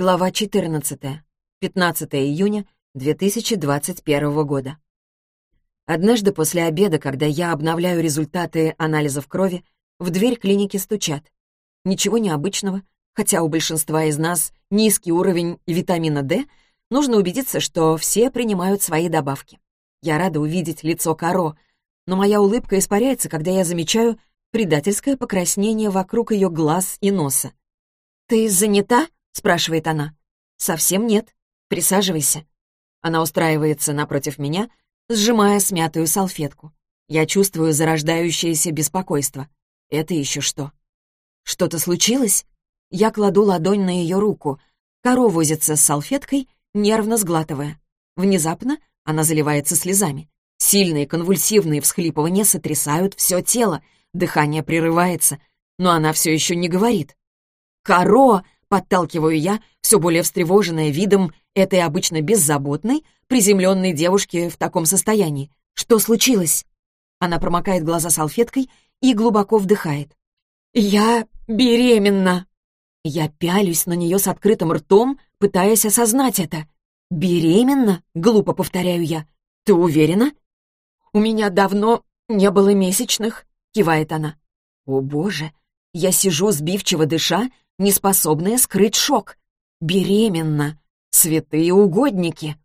Глава 14. 15 июня 2021 года. Однажды после обеда, когда я обновляю результаты анализов крови, в дверь клиники стучат. Ничего необычного, хотя у большинства из нас низкий уровень витамина D, нужно убедиться, что все принимают свои добавки. Я рада увидеть лицо Каро, но моя улыбка испаряется, когда я замечаю предательское покраснение вокруг ее глаз и носа. «Ты занята?» — спрашивает она. «Совсем нет. Присаживайся». Она устраивается напротив меня, сжимая смятую салфетку. Я чувствую зарождающееся беспокойство. Это еще что? Что-то случилось? Я кладу ладонь на ее руку. Коро возится с салфеткой, нервно сглатывая. Внезапно она заливается слезами. Сильные конвульсивные всхлипывания сотрясают все тело, дыхание прерывается, но она все еще не говорит. «Коро!» Подталкиваю я, все более встревоженная видом этой обычно беззаботной, приземленной девушки в таком состоянии. «Что случилось?» Она промокает глаза салфеткой и глубоко вдыхает. «Я беременна!» Я пялюсь на нее с открытым ртом, пытаясь осознать это. «Беременна?» — глупо повторяю я. «Ты уверена?» «У меня давно не было месячных», — кивает она. «О, боже!» Я сижу, сбивчиво дыша, неспособная скрыть шок. Беременна. Святые угодники.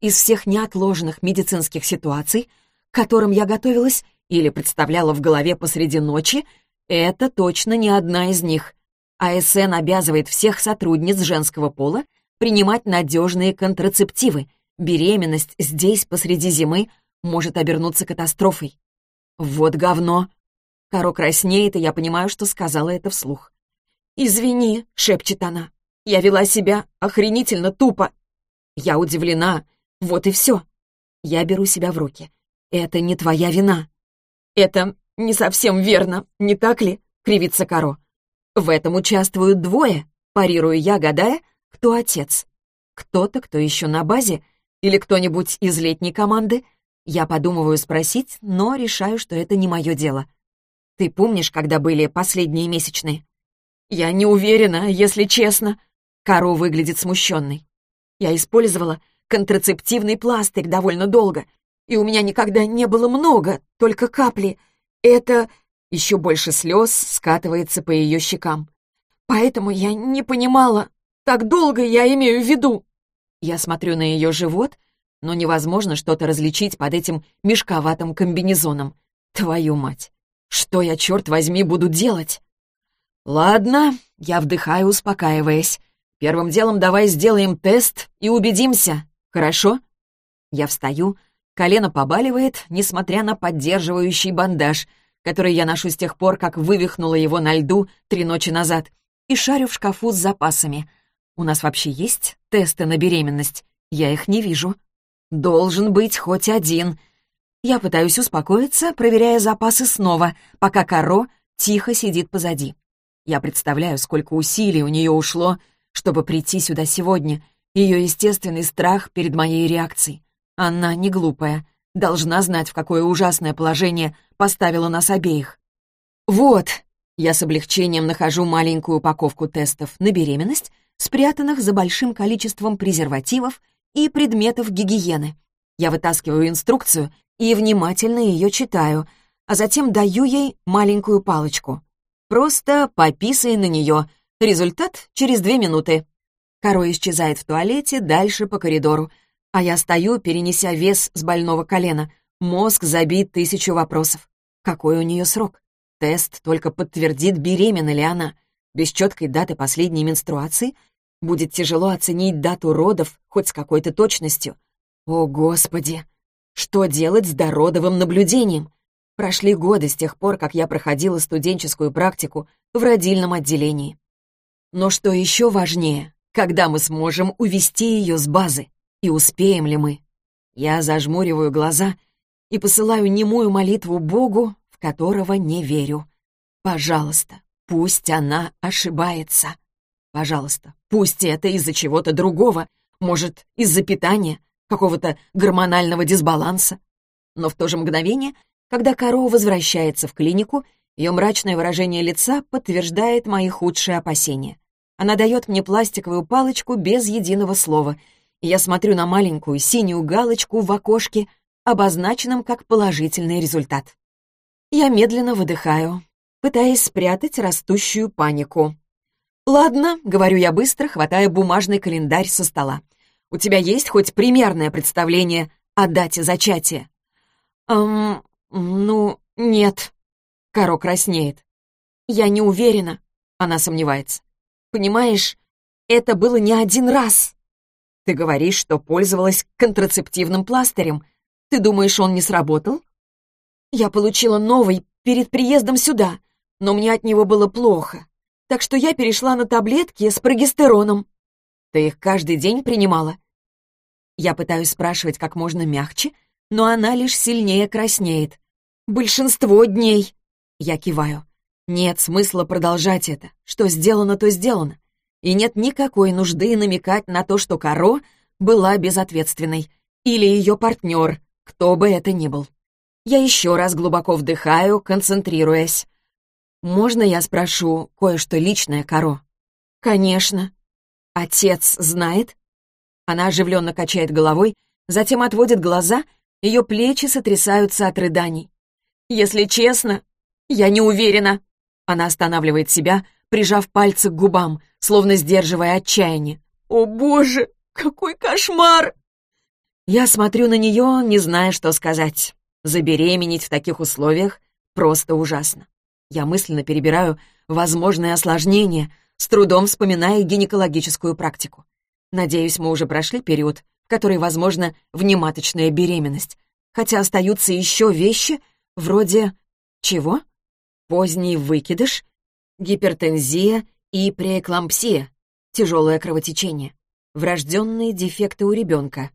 Из всех неотложных медицинских ситуаций, к которым я готовилась или представляла в голове посреди ночи, это точно не одна из них. АСН обязывает всех сотрудниц женского пола принимать надежные контрацептивы. Беременность здесь, посреди зимы, может обернуться катастрофой. Вот говно. Каро краснеет, и я понимаю, что сказала это вслух. «Извини», — шепчет она. «Я вела себя охренительно тупо». Я удивлена. Вот и все. Я беру себя в руки. Это не твоя вина. Это не совсем верно, не так ли? Кривится Каро. В этом участвуют двое, парирую я, гадая, кто отец. Кто-то, кто еще на базе, или кто-нибудь из летней команды. Я подумываю спросить, но решаю, что это не мое дело. Ты помнишь, когда были последние месячные? «Я не уверена, если честно». Каро выглядит смущенной. «Я использовала контрацептивный пластырь довольно долго, и у меня никогда не было много, только капли. Это...» Еще больше слез скатывается по ее щекам. «Поэтому я не понимала. Так долго я имею в виду». Я смотрю на ее живот, но невозможно что-то различить под этим мешковатым комбинезоном. Твою мать! Что я, черт возьми, буду делать? «Ладно», — я вдыхаю, успокаиваясь. «Первым делом давай сделаем тест и убедимся, хорошо?» Я встаю, колено побаливает, несмотря на поддерживающий бандаж, который я ношу с тех пор, как вывихнула его на льду три ночи назад, и шарю в шкафу с запасами. У нас вообще есть тесты на беременность? Я их не вижу. Должен быть хоть один. Я пытаюсь успокоиться, проверяя запасы снова, пока Каро тихо сидит позади. Я представляю, сколько усилий у нее ушло, чтобы прийти сюда сегодня. Ее естественный страх перед моей реакцией. Она не глупая, должна знать, в какое ужасное положение поставила нас обеих. Вот, я с облегчением нахожу маленькую упаковку тестов на беременность, спрятанных за большим количеством презервативов и предметов гигиены. Я вытаскиваю инструкцию и внимательно ее читаю, а затем даю ей маленькую палочку. Просто пописай на нее. Результат через две минуты. Коро исчезает в туалете дальше по коридору, а я стою, перенеся вес с больного колена. Мозг забит тысячу вопросов. Какой у нее срок? Тест только подтвердит, беременна ли она. Без четкой даты последней менструации будет тяжело оценить дату родов хоть с какой-то точностью. О, Господи! Что делать с дородовым наблюдением? Прошли годы с тех пор, как я проходила студенческую практику в родильном отделении. Но что еще важнее, когда мы сможем увести ее с базы, и успеем ли мы? Я зажмуриваю глаза и посылаю немую молитву Богу, в которого не верю. Пожалуйста, пусть она ошибается. Пожалуйста, пусть это из-за чего-то другого, может, из-за питания, какого-то гормонального дисбаланса. Но в то же мгновение когда Каро возвращается в клинику, ее мрачное выражение лица подтверждает мои худшие опасения. Она дает мне пластиковую палочку без единого слова, и я смотрю на маленькую синюю галочку в окошке, обозначенном как положительный результат. Я медленно выдыхаю, пытаясь спрятать растущую панику. «Ладно», — говорю я быстро, хватая бумажный календарь со стола. «У тебя есть хоть примерное представление о дате зачатия?» «Эм, ну, нет». Каро краснеет. «Я не уверена», — она сомневается. «Понимаешь, это было не один раз». «Ты говоришь, что пользовалась контрацептивным пластырем. Ты думаешь, он не сработал?» «Я получила новый перед приездом сюда, но мне от него было плохо так что я перешла на таблетки с прогестероном. Ты их каждый день принимала? Я пытаюсь спрашивать как можно мягче, но она лишь сильнее краснеет. Большинство дней. Я киваю. Нет смысла продолжать это. Что сделано, то сделано. И нет никакой нужды намекать на то, что Каро была безответственной. Или ее партнер, кто бы это ни был. Я еще раз глубоко вдыхаю, концентрируясь. «Можно я спрошу кое-что личное, Каро?» «Конечно». «Отец знает?» Она оживленно качает головой, затем отводит глаза, ее плечи сотрясаются от рыданий. «Если честно, я не уверена». Она останавливает себя, прижав пальцы к губам, словно сдерживая отчаяние. «О, боже, какой кошмар!» Я смотрю на нее, не зная, что сказать. Забеременеть в таких условиях просто ужасно. Я мысленно перебираю возможные осложнения, с трудом вспоминая гинекологическую практику. Надеюсь, мы уже прошли период, в который возможна внематочная беременность, хотя остаются еще вещи вроде... Чего? Поздний выкидыш, гипертензия и преэклампсия, тяжелое кровотечение, врожденные дефекты у ребенка.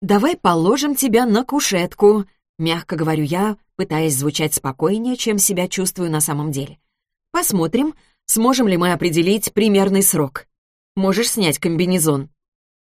«Давай положим тебя на кушетку», — мягко говорю я, пытаясь звучать спокойнее, чем себя чувствую на самом деле. Посмотрим, сможем ли мы определить примерный срок. Можешь снять комбинезон.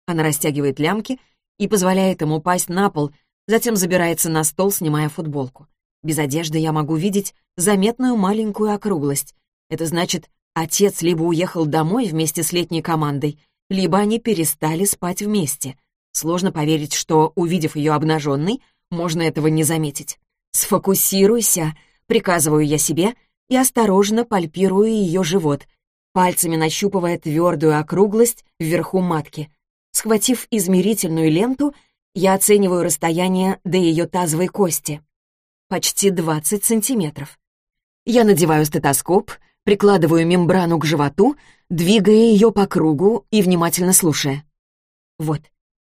Она растягивает лямки и позволяет ему упасть на пол, затем забирается на стол, снимая футболку. Без одежды я могу видеть заметную маленькую округлость. Это значит, отец либо уехал домой вместе с летней командой, либо они перестали спать вместе. Сложно поверить, что, увидев ее обнаженной, можно этого не заметить. «Сфокусируйся», — приказываю я себе и осторожно пальпирую ее живот, пальцами нащупывая твердую округлость вверху матки. Схватив измерительную ленту, я оцениваю расстояние до ее тазовой кости. Почти 20 сантиметров. Я надеваю стетоскоп, прикладываю мембрану к животу, двигая ее по кругу и внимательно слушая. Вот,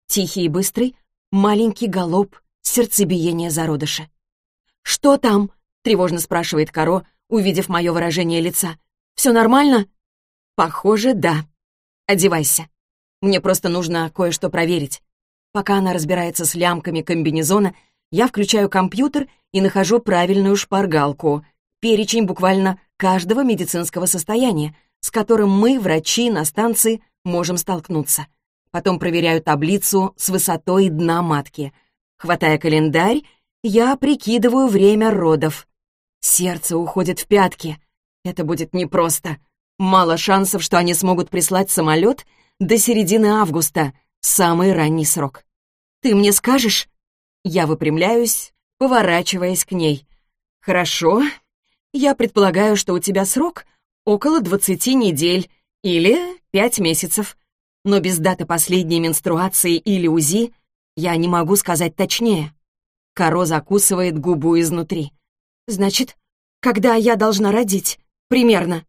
тихий и быстрый, маленький галоп сердцебиения зародыша. «Что там?» — тревожно спрашивает Каро, увидев мое выражение лица. «Все нормально?» «Похоже, да. Одевайся. Мне просто нужно кое-что проверить». Пока она разбирается с лямками комбинезона, я включаю компьютер и нахожу правильную шпаргалку, перечень буквально каждого медицинского состояния, с которым мы, врачи на станции, можем столкнуться. Потом проверяю таблицу с высотой дна матки. Хватая календарь я прикидываю время родов. Сердце уходит в пятки. Это будет непросто. Мало шансов, что они смогут прислать самолет до середины августа, самый ранний срок. Ты мне скажешь? Я выпрямляюсь, поворачиваясь к ней. Хорошо. Я предполагаю, что у тебя срок около 20 недель или 5 месяцев. Но без даты последней менструации или УЗИ я не могу сказать точнее. Каро закусывает губу изнутри. «Значит, когда я должна родить? Примерно?»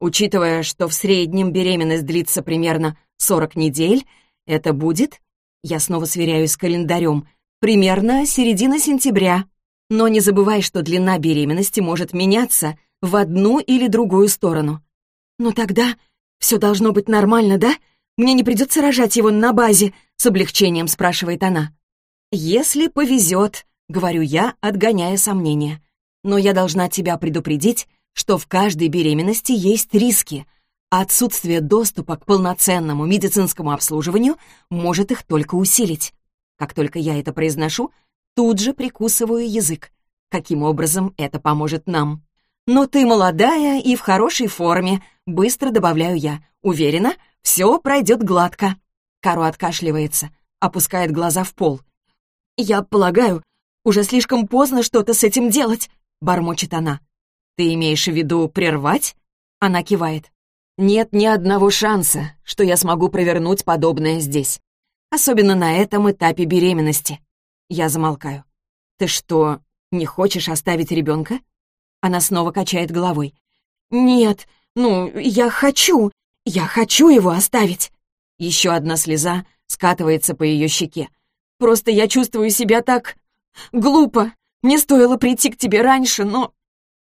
Учитывая, что в среднем беременность длится примерно 40 недель, это будет, я снова сверяюсь с календарем, примерно середина сентября. Но не забывай, что длина беременности может меняться в одну или другую сторону. «Ну тогда все должно быть нормально, да? Мне не придется рожать его на базе?» — с облегчением спрашивает она. «Если повезет», — говорю я, отгоняя сомнения. «Но я должна тебя предупредить, что в каждой беременности есть риски, а отсутствие доступа к полноценному медицинскому обслуживанию может их только усилить. Как только я это произношу, тут же прикусываю язык. Каким образом это поможет нам? «Но ты молодая и в хорошей форме», — быстро добавляю я. «Уверена, все пройдет гладко». Кару откашливается, опускает глаза в пол. «Я полагаю, уже слишком поздно что-то с этим делать», — бормочет она. «Ты имеешь в виду прервать?» Она кивает. «Нет ни одного шанса, что я смогу провернуть подобное здесь. Особенно на этом этапе беременности». Я замолкаю. «Ты что, не хочешь оставить ребенка?» Она снова качает головой. «Нет, ну, я хочу, я хочу его оставить!» Еще одна слеза скатывается по ее щеке. «Просто я чувствую себя так... глупо. Мне стоило прийти к тебе раньше, но...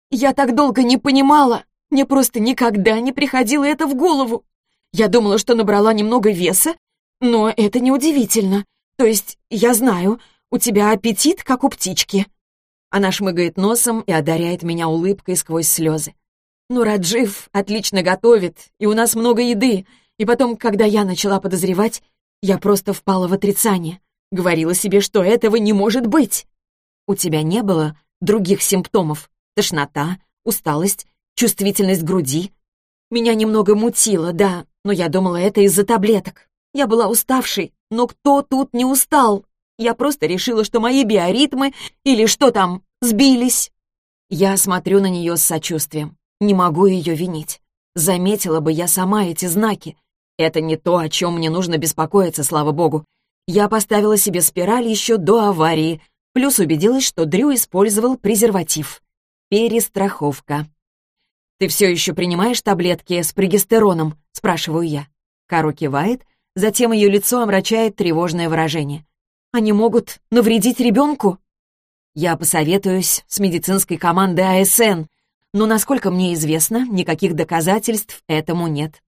Я так долго не понимала. Мне просто никогда не приходило это в голову. Я думала, что набрала немного веса, но это неудивительно. То есть, я знаю, у тебя аппетит, как у птички. Она шмыгает носом и одаряет меня улыбкой сквозь слезы. «Ну, Раджив отлично готовит, и у нас много еды. И потом, когда я начала подозревать, я просто впала в отрицание. Говорила себе, что этого не может быть. У тебя не было других симптомов? Тошнота, усталость, чувствительность груди? Меня немного мутило, да, но я думала, это из-за таблеток. Я была уставшей, но кто тут не устал? Я просто решила, что мои биоритмы или что там, сбились. Я смотрю на нее с сочувствием. Не могу ее винить. Заметила бы я сама эти знаки. Это не то, о чем мне нужно беспокоиться, слава богу. Я поставила себе спираль еще до аварии, плюс убедилась, что Дрю использовал презерватив. Перестраховка. «Ты все еще принимаешь таблетки с прогестероном?» — спрашиваю я. Кару кивает, затем ее лицо омрачает тревожное выражение. Они могут навредить ребенку? Я посоветуюсь с медицинской командой АСН, но, насколько мне известно, никаких доказательств этому нет.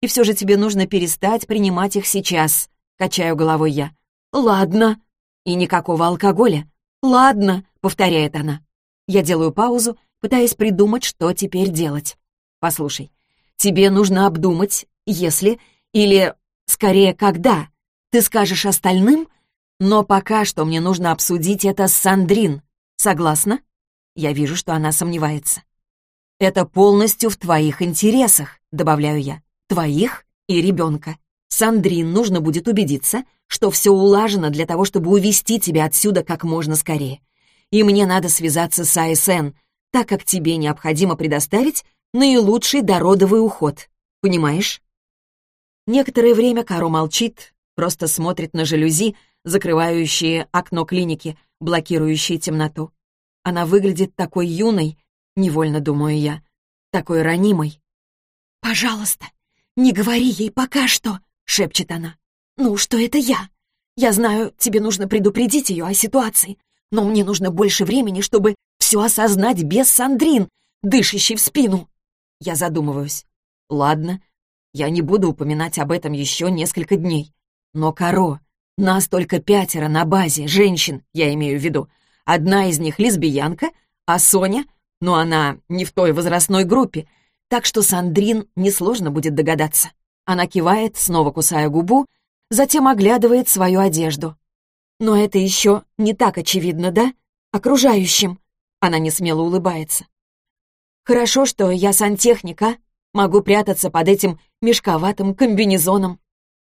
И все же тебе нужно перестать принимать их сейчас, качаю головой я. Ладно. И никакого алкоголя. Ладно, повторяет она. Я делаю паузу, пытаясь придумать, что теперь делать. Послушай, тебе нужно обдумать, если, или, скорее, когда, ты скажешь остальным, но пока что мне нужно обсудить это с Сандрин. Согласна? Я вижу, что она сомневается. Это полностью в твоих интересах, добавляю я. Твоих и ребенка. Сандрин нужно будет убедиться, что все улажено для того, чтобы увести тебя отсюда как можно скорее. И мне надо связаться с АСН, так как тебе необходимо предоставить наилучший дородовый уход. Понимаешь? Некоторое время Каро молчит, просто смотрит на жалюзи, закрывающие окно клиники, блокирующие темноту. Она выглядит такой юной, невольно думаю я, такой ранимой. «Пожалуйста, не говори ей пока что», — шепчет она. «Ну, что это я? Я знаю, тебе нужно предупредить ее о ситуации, но мне нужно больше времени, чтобы все осознать без Сандрин, дышащей в спину». Я задумываюсь. «Ладно, я не буду упоминать об этом еще несколько дней. Но, Каро, нас только пятеро на базе, женщин, я имею в виду. Одна из них лесбиянка, а Соня, ну она не в той возрастной группе, так что Сандрин несложно будет догадаться. Она кивает, снова кусая губу, затем оглядывает свою одежду. Но это еще не так очевидно, да? Окружающим. Она не смело улыбается. Хорошо, что я сантехника, могу прятаться под этим мешковатым комбинезоном.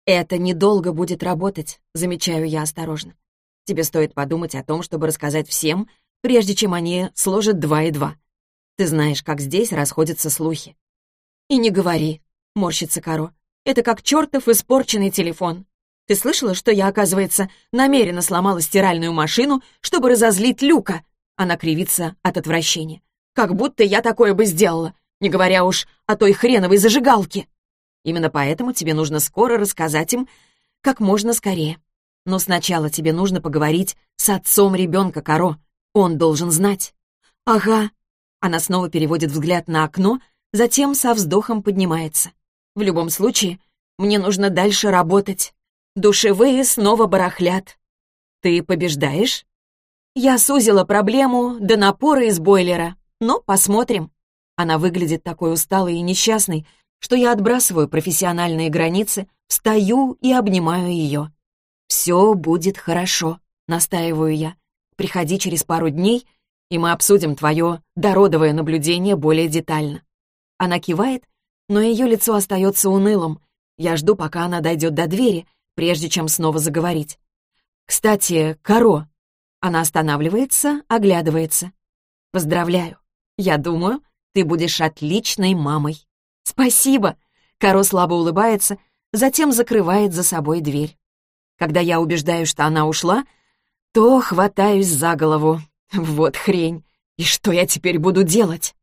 «Это недолго будет работать», — замечаю я осторожно. «Тебе стоит подумать о том, чтобы рассказать всем, прежде чем они сложат два и два. Ты знаешь, как здесь расходятся слухи». «И не говори», — морщится Каро. «Это как чертов испорченный телефон. Ты слышала, что я, оказывается, намеренно сломала стиральную машину, чтобы разозлить Люка?» Она кривится от отвращения. «Как будто я такое бы сделала, не говоря уж о той хреновой зажигалке». Именно поэтому тебе нужно скоро рассказать им как можно скорее. Но сначала тебе нужно поговорить с отцом ребенка, Каро. Он должен знать. Ага. Она снова переводит взгляд на окно, затем со вздохом поднимается. В любом случае, мне нужно дальше работать. Душевые снова барахлят. Ты побеждаешь? Я сузила проблему до напора из бойлера. Но посмотрим. Она выглядит такой усталой и несчастной, что я отбрасываю профессиональные границы, встаю и обнимаю ее. «Все будет хорошо», — настаиваю я. «Приходи через пару дней, и мы обсудим твое дородовое наблюдение более детально». Она кивает, но ее лицо остается унылым. Я жду, пока она дойдет до двери, прежде чем снова заговорить. «Кстати, Каро». Она останавливается, оглядывается. «Поздравляю. Я думаю, ты будешь отличной мамой». «Спасибо!» Каро слабо улыбается, затем закрывает за собой дверь. Когда я убеждаю, что она ушла, то хватаюсь за голову. Вот хрень. И что я теперь буду делать?